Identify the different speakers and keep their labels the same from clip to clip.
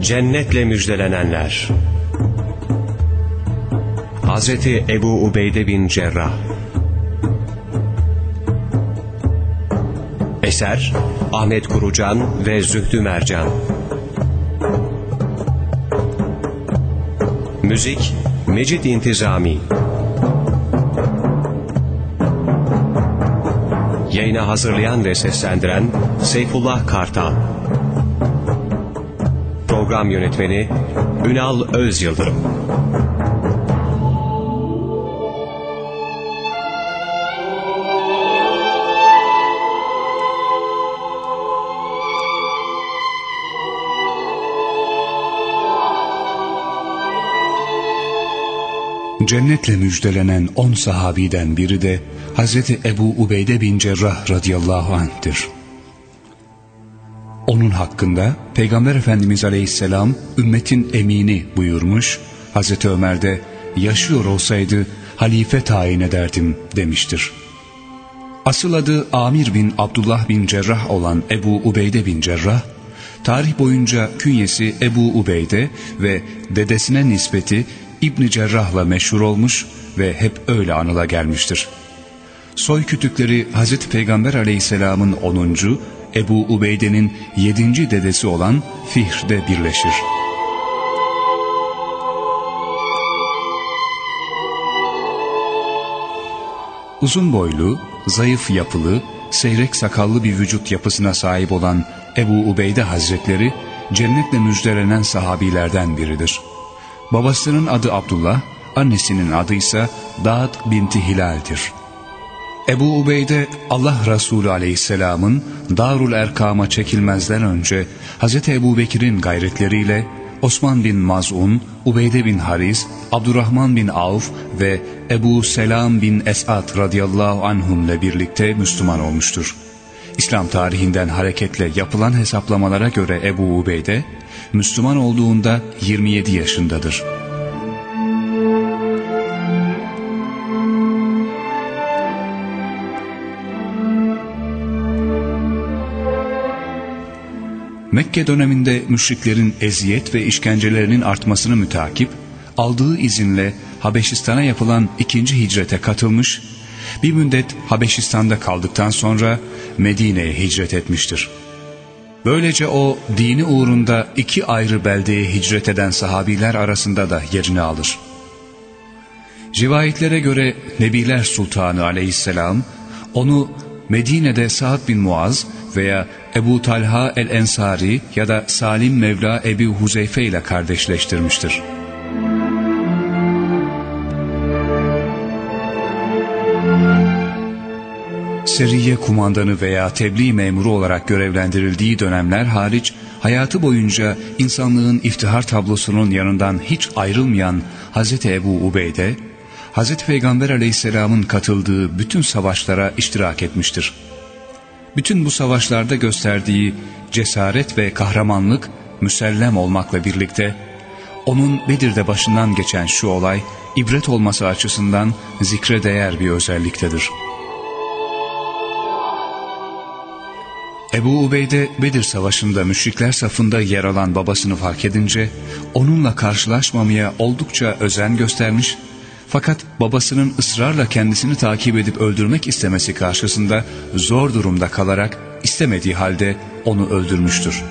Speaker 1: Cennetle müjdelenenler. Hazreti Ebu Ubeyde bin Cerrah. Eser Ahmet Kurucan ve Zühtü Mercan. Müzik Mecid İntizami. Yayını hazırlayan ve seslendiren Seyfullah Kartal Program Yönetmeni Ünal Özyıldırım
Speaker 2: Cennetle müjdelenen on sahabiden biri de Hazreti Ebu Ubeyde bin Cerrah radıyallahu anh'tir. Onun hakkında Peygamber Efendimiz aleyhisselam ümmetin emini buyurmuş, Hazreti Ömer de yaşıyor olsaydı halife tayin ederdim demiştir. Asıl adı Amir bin Abdullah bin Cerrah olan Ebu Ubeyde bin Cerrah, tarih boyunca künyesi Ebu Ubeyde ve dedesine nispeti İbni Cerrah'la meşhur olmuş ve hep öyle anıla gelmiştir. Soy kütükleri Hazreti Peygamber aleyhisselamın 10. Ebu Ubeyde'nin 7. dedesi olan Fihr'de birleşir. Uzun boylu, zayıf yapılı, seyrek sakallı bir vücut yapısına sahip olan Ebu Ubeyde Hazretleri cennetle müjdelenen sahabilerden biridir. Babasının adı Abdullah, annesinin adı ise Dağıt binti Hilal'dir. Ebu Ubeyde Allah Resulü aleyhisselamın Darul Erkam'a çekilmezden önce Hz. Ebu Bekir'in gayretleriyle Osman bin Maz'un, Ubeyde bin Haris, Abdurrahman bin Avf ve Ebu Selam bin Esad radıyallahu anhumle birlikte Müslüman olmuştur. İslam tarihinden hareketle yapılan hesaplamalara göre Ebu Ubeyde, Müslüman olduğunda 27 yaşındadır. Mekke döneminde müşriklerin eziyet ve işkencelerinin artmasını mütakip, aldığı izinle Habeşistan'a yapılan ikinci hicrete katılmış, bir müddet Habeşistan'da kaldıktan sonra Medine'ye hicret etmiştir. Böylece o dini uğrunda iki ayrı beldeye hicret eden sahabiler arasında da yerini alır. Rivayetlere göre Nebiler Sultanı aleyhisselam onu Medine'de Sa'd bin Muaz veya Ebu Talha el-Ensari ya da Salim Mevla Ebu Huzeyfe ile kardeşleştirmiştir. Seriye kumandanı veya tebliğ memuru olarak görevlendirildiği dönemler hariç hayatı boyunca insanlığın iftihar tablosunun yanından hiç ayrılmayan Hz. Ebu Ubeyde, Hz. Peygamber aleyhisselamın katıldığı bütün savaşlara iştirak etmiştir. Bütün bu savaşlarda gösterdiği cesaret ve kahramanlık müsellem olmakla birlikte, onun Bedir'de başından geçen şu olay, ibret olması açısından zikre değer bir özelliktedir. Ebu Ubeyde Bedir Savaşı'nda müşrikler safında yer alan babasını fark edince onunla karşılaşmamaya oldukça özen göstermiş fakat babasının ısrarla kendisini takip edip öldürmek istemesi karşısında zor durumda kalarak istemediği halde onu öldürmüştür.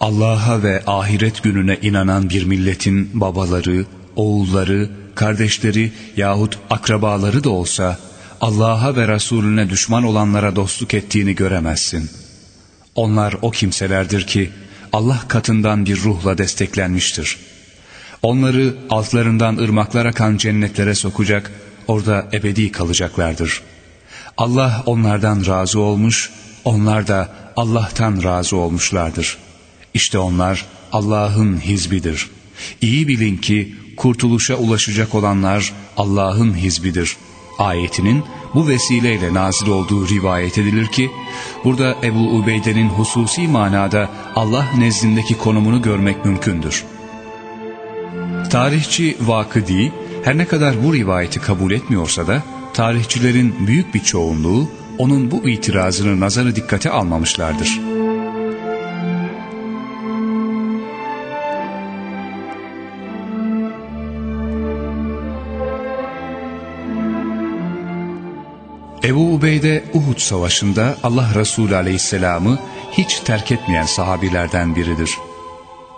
Speaker 2: Allah'a ve ahiret gününe inanan bir milletin babaları, oğulları, kardeşleri yahut akrabaları da olsa Allah'a ve Resulüne düşman olanlara dostluk ettiğini göremezsin. Onlar o kimselerdir ki Allah katından bir ruhla desteklenmiştir. Onları altlarından ırmaklar akan cennetlere sokacak, orada ebedi kalacaklardır. Allah onlardan razı olmuş, onlar da Allah'tan razı olmuşlardır. İşte onlar Allah'ın hizbidir. İyi bilin ki kurtuluşa ulaşacak olanlar Allah'ın hizbidir.'' ayetinin bu vesileyle nazil olduğu rivayet edilir ki, burada Ebu Ubeyde'nin hususi manada Allah nezdindeki konumunu görmek mümkündür. Tarihçi Vakıdi her ne kadar bu rivayeti kabul etmiyorsa da tarihçilerin büyük bir çoğunluğu onun bu itirazını nazarı dikkate almamışlardır. Ebu Ubeyde Uhud Savaşı'nda Allah Resulü Aleyhisselam'ı hiç terk etmeyen sahabilerden biridir.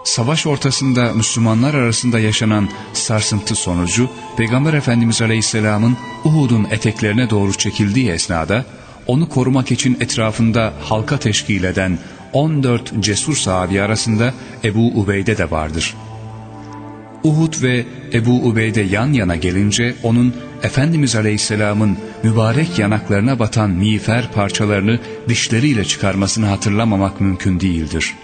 Speaker 2: Savaş ortasında Müslümanlar arasında yaşanan sarsıntı sonucu Peygamber Efendimiz Aleyhisselam'ın Uhud'un eteklerine doğru çekildiği esnada onu korumak için etrafında halka teşkil eden 14 cesur sahabi arasında Ebu Ubeyde de vardır. Uhud ve Ebu Ubeyde yan yana gelince onun Efendimiz Aleyhisselam'ın mübarek yanaklarına batan miğfer parçalarını dişleriyle çıkarmasını hatırlamamak mümkün değildir.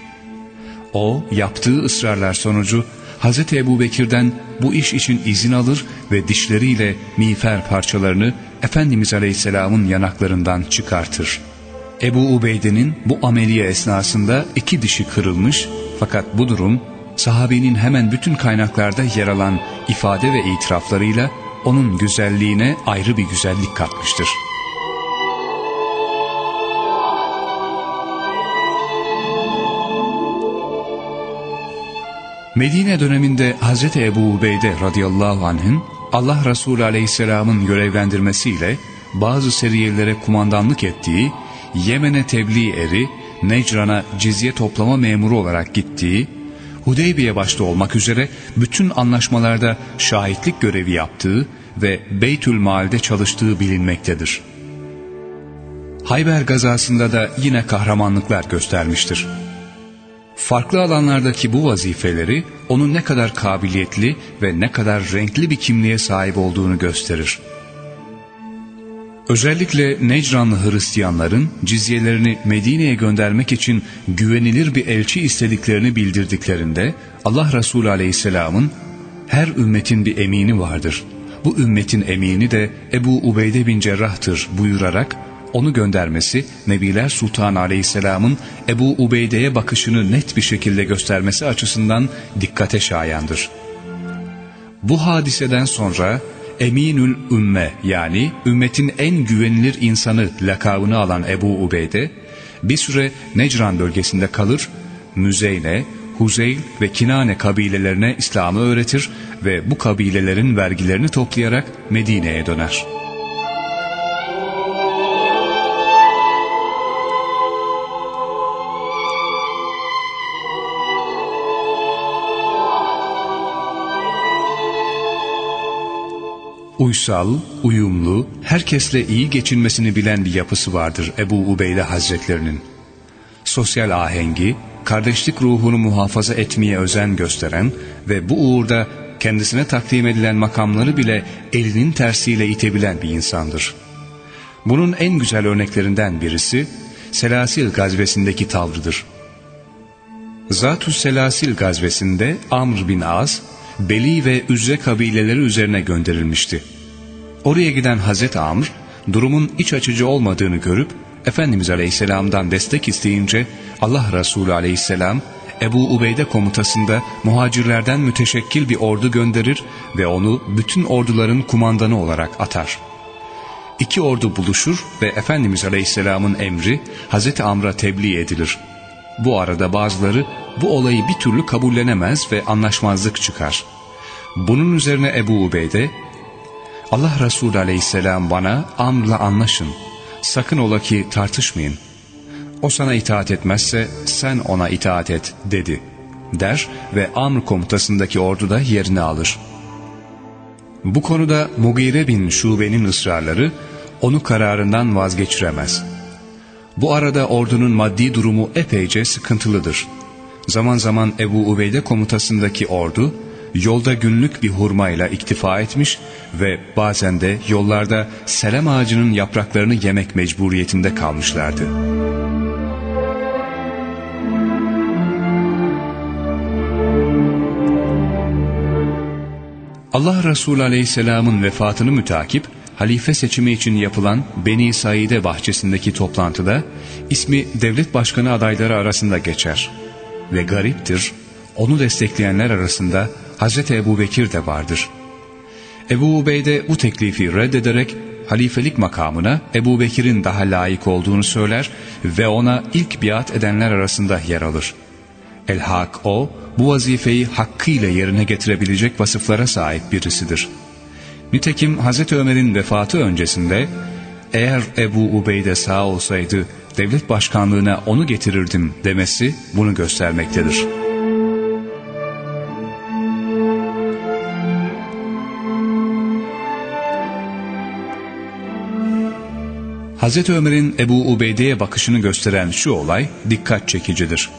Speaker 2: O yaptığı ısrarlar sonucu Hz. Ebu Bekir'den bu iş için izin alır ve dişleriyle miğfer parçalarını Efendimiz Aleyhisselam'ın yanaklarından çıkartır. Ebu Ubeyde'nin bu ameliye esnasında iki dişi kırılmış fakat bu durum sahabenin hemen bütün kaynaklarda yer alan ifade ve itiraflarıyla onun güzelliğine ayrı bir güzellik katmıştır. Medine döneminde Hz. Ebu Ubeyde radıyallahu anh'ın Allah Resulü aleyhisselamın görevlendirmesiyle bazı seriyelere kumandanlık ettiği, Yemen'e tebliğ eri, Necran'a cizye toplama memuru olarak gittiği, Hudeybiye başta olmak üzere bütün anlaşmalarda şahitlik görevi yaptığı ve Beytül Mal'de çalıştığı bilinmektedir. Hayber gazasında da yine kahramanlıklar göstermiştir. Farklı alanlardaki bu vazifeleri onun ne kadar kabiliyetli ve ne kadar renkli bir kimliğe sahip olduğunu gösterir. Özellikle Necranlı Hristiyanların cizyelerini Medine'ye göndermek için güvenilir bir elçi istediklerini bildirdiklerinde Allah Resulü Aleyhisselam'ın her ümmetin bir emini vardır. Bu ümmetin emini de Ebu Ubeyde bin Cerrah'tır buyurarak onu göndermesi Nebiler Sultan Aleyhisselam'ın Ebu Ubeyde'ye bakışını net bir şekilde göstermesi açısından dikkate şayandır. Bu hadiseden sonra Eminül Ümme yani ümmetin en güvenilir insanı lakabını alan Ebu Ubeyde bir süre Necran bölgesinde kalır, Müzeyne, Huzeyl ve Kinane kabilelerine İslam'ı öğretir ve bu kabilelerin vergilerini toplayarak Medine'ye döner. Uysal, uyumlu, herkesle iyi geçinmesini bilen bir yapısı vardır Ebu Ubeyde Hazretlerinin. Sosyal ahengi, kardeşlik ruhunu muhafaza etmeye özen gösteren ve bu uğurda kendisine takdim edilen makamları bile elinin tersiyle itebilen bir insandır. Bunun en güzel örneklerinden birisi Selasil gazvesindeki tavrıdır. Zatü Selasil gazvesinde Amr bin Az, Beli ve Üzre kabileleri üzerine gönderilmişti. Oraya giden Hazreti Amr, durumun iç açıcı olmadığını görüp, Efendimiz Aleyhisselam'dan destek isteyince Allah Resulü Aleyhisselam, Ebu Ubeyde komutasında muhacirlerden müteşekkil bir ordu gönderir ve onu bütün orduların kumandanı olarak atar. İki ordu buluşur ve Efendimiz Aleyhisselam'ın emri Hazreti Amr'a tebliğ edilir. Bu arada bazıları bu olayı bir türlü kabullenemez ve anlaşmazlık çıkar. Bunun üzerine Ebu Ubeyde, Allah Resulü aleyhisselam bana Amr'la anlaşın, sakın ola ki tartışmayın. O sana itaat etmezse sen ona itaat et dedi der ve Amr komutasındaki ordu da yerini alır. Bu konuda Mugire bin Şube'nin ısrarları onu kararından vazgeçiremez. Bu arada ordunun maddi durumu epeyce sıkıntılıdır. Zaman zaman Ebu Ubeyde komutasındaki ordu yolda günlük bir hurmayla iktifa etmiş ve bazen de yollarda selem ağacının yapraklarını yemek mecburiyetinde kalmışlardı. Allah Resulü Aleyhisselam'ın vefatını mütakip halife seçimi için yapılan Beni Saide bahçesindeki toplantıda ismi devlet başkanı adayları arasında geçer. Ve gariptir, onu destekleyenler arasında Hz. Ebu Bekir de vardır. Ebu Ubeyde bu teklifi reddederek halifelik makamına Ebu Bekir'in daha layık olduğunu söyler ve ona ilk biat edenler arasında yer alır. El-Hak o, bu vazifeyi hakkıyla yerine getirebilecek vasıflara sahip birisidir. Nitekim Hz. Ömer'in vefatı öncesinde eğer Ebu Ubeyde sağ olsaydı devlet başkanlığına onu getirirdim demesi bunu göstermektedir. Hz. Ömer'in Ebu Ubeyde'ye bakışını gösteren şu olay dikkat çekicidir.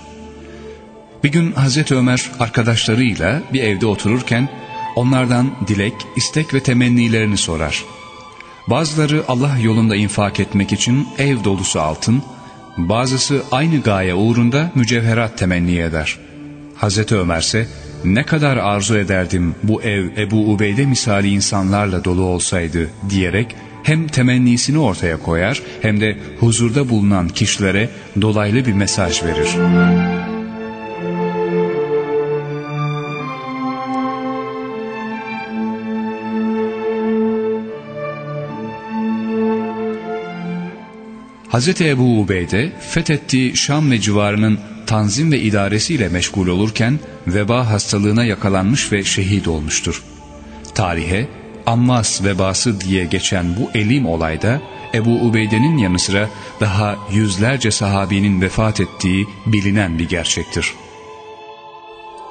Speaker 2: Bir gün Hz. Ömer arkadaşlarıyla bir evde otururken onlardan dilek, istek ve temennilerini sorar. Bazıları Allah yolunda infak etmek için ev dolusu altın, bazısı aynı gaye uğrunda mücevherat temenni eder. Hz. Ömer ise ne kadar arzu ederdim bu ev Ebu Ubeyde misali insanlarla dolu olsaydı diyerek hem temennisini ortaya koyar hem de huzurda bulunan kişilere dolaylı bir mesaj verir. Hz. Ebu Ubeyde fethettiği Şam ve civarının tanzim ve idaresiyle meşgul olurken veba hastalığına yakalanmış ve şehit olmuştur. Tarihe Ammas vebası diye geçen bu elim olayda Ebu Ubeyde'nin yanı sıra daha yüzlerce sahabinin vefat ettiği bilinen bir gerçektir.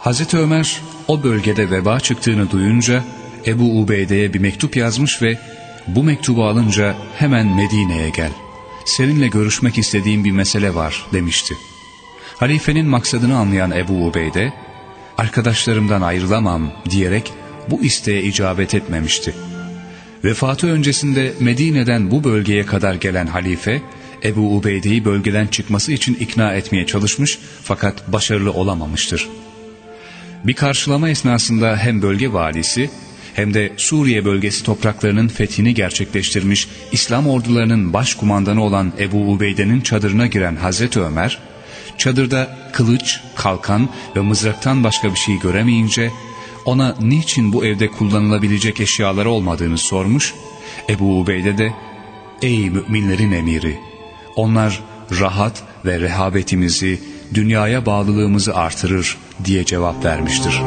Speaker 2: Hz. Ömer o bölgede veba çıktığını duyunca Ebu Ubeyde'ye bir mektup yazmış ve bu mektubu alınca hemen Medine'ye gel. Seninle görüşmek istediğim bir mesele var demişti. Halifenin maksadını anlayan Ebu Ubeyde, arkadaşlarımdan ayrılamam diyerek bu isteğe icabet etmemişti. Vefatı öncesinde Medine'den bu bölgeye kadar gelen halife, Ebu Ubeyde'yi bölgeden çıkması için ikna etmeye çalışmış fakat başarılı olamamıştır. Bir karşılama esnasında hem bölge valisi hem de Suriye bölgesi topraklarının fethini gerçekleştirmiş İslam ordularının başkumandanı olan Ebu Ubeyde'nin çadırına giren Hazreti Ömer, çadırda kılıç, kalkan ve mızraktan başka bir şey göremeyince ona niçin bu evde kullanılabilecek eşyalar olmadığını sormuş. Ebu Ubeyde de ''Ey müminlerin emiri, onlar rahat ve rehabetimizi, dünyaya bağlılığımızı artırır.'' diye cevap vermiştir.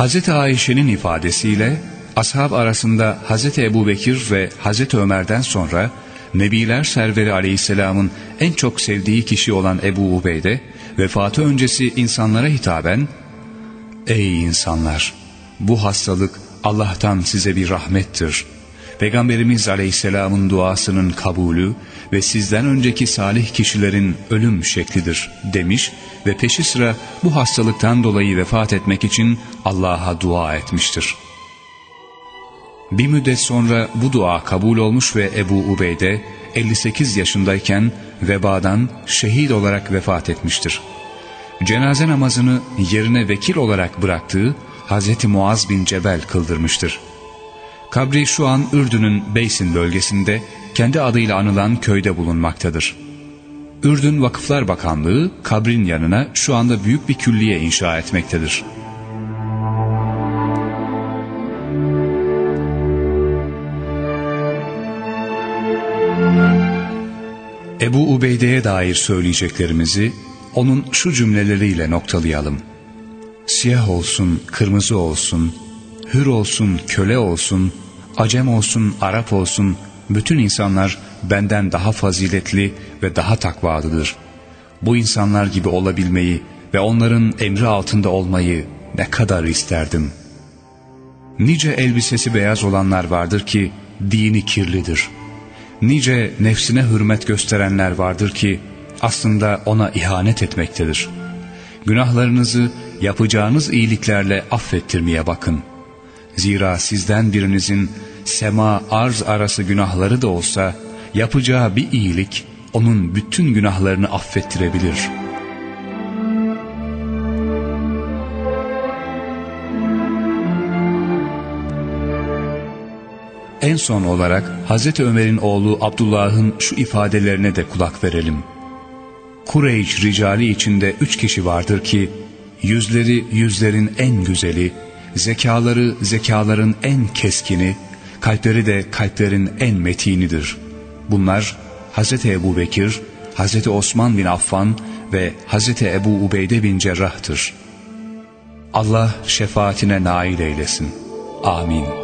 Speaker 2: Hz. Ayşe'nin ifadesiyle ashab arasında Hz. Ebu Bekir ve Hz. Ömer'den sonra Nebiler Serveri Aleyhisselam'ın en çok sevdiği kişi olan Ebu Ubeyde, vefatı öncesi insanlara hitaben, Ey insanlar! Bu hastalık Allah'tan size bir rahmettir. Peygamberimiz Aleyhisselam'ın duasının kabulü ve sizden önceki salih kişilerin ölüm şeklidir demiş ve peşi sıra bu hastalıktan dolayı vefat etmek için Allah'a dua etmiştir.'' Bir müddet sonra bu dua kabul olmuş ve Ebu Ubeyde 58 yaşındayken vebadan şehit olarak vefat etmiştir. Cenaze namazını yerine vekil olarak bıraktığı Hz. Muaz bin Cebel kıldırmıştır. Kabri şu an Ürdün'ün Beysin bölgesinde kendi adıyla anılan köyde bulunmaktadır. Ürdün Vakıflar Bakanlığı kabrin yanına şu anda büyük bir külliye inşa etmektedir. Ebu Ubeyde'ye dair söyleyeceklerimizi onun şu cümleleriyle noktalayalım. Siyah olsun, kırmızı olsun, hür olsun, köle olsun, acem olsun, Arap olsun, bütün insanlar benden daha faziletli ve daha takvalıdır. Bu insanlar gibi olabilmeyi ve onların emri altında olmayı ne kadar isterdim. Nice elbisesi beyaz olanlar vardır ki dini kirlidir.'' nice nefsine hürmet gösterenler vardır ki aslında ona ihanet etmektedir. Günahlarınızı yapacağınız iyiliklerle affettirmeye bakın. Zira sizden birinizin sema arz arası günahları da olsa yapacağı bir iyilik onun bütün günahlarını affettirebilir.'' En son olarak Hz. Ömer'in oğlu Abdullah'ın şu ifadelerine de kulak verelim. Kureyş ricali içinde üç kişi vardır ki, yüzleri yüzlerin en güzeli, zekaları zekaların en keskini, kalpleri de kalplerin en metinidir. Bunlar Hz. Ebu Bekir, Hz. Osman bin Affan ve Hz. Ebu Ubeyde bin Cerrah'tır. Allah şefaatine nail eylesin. Amin.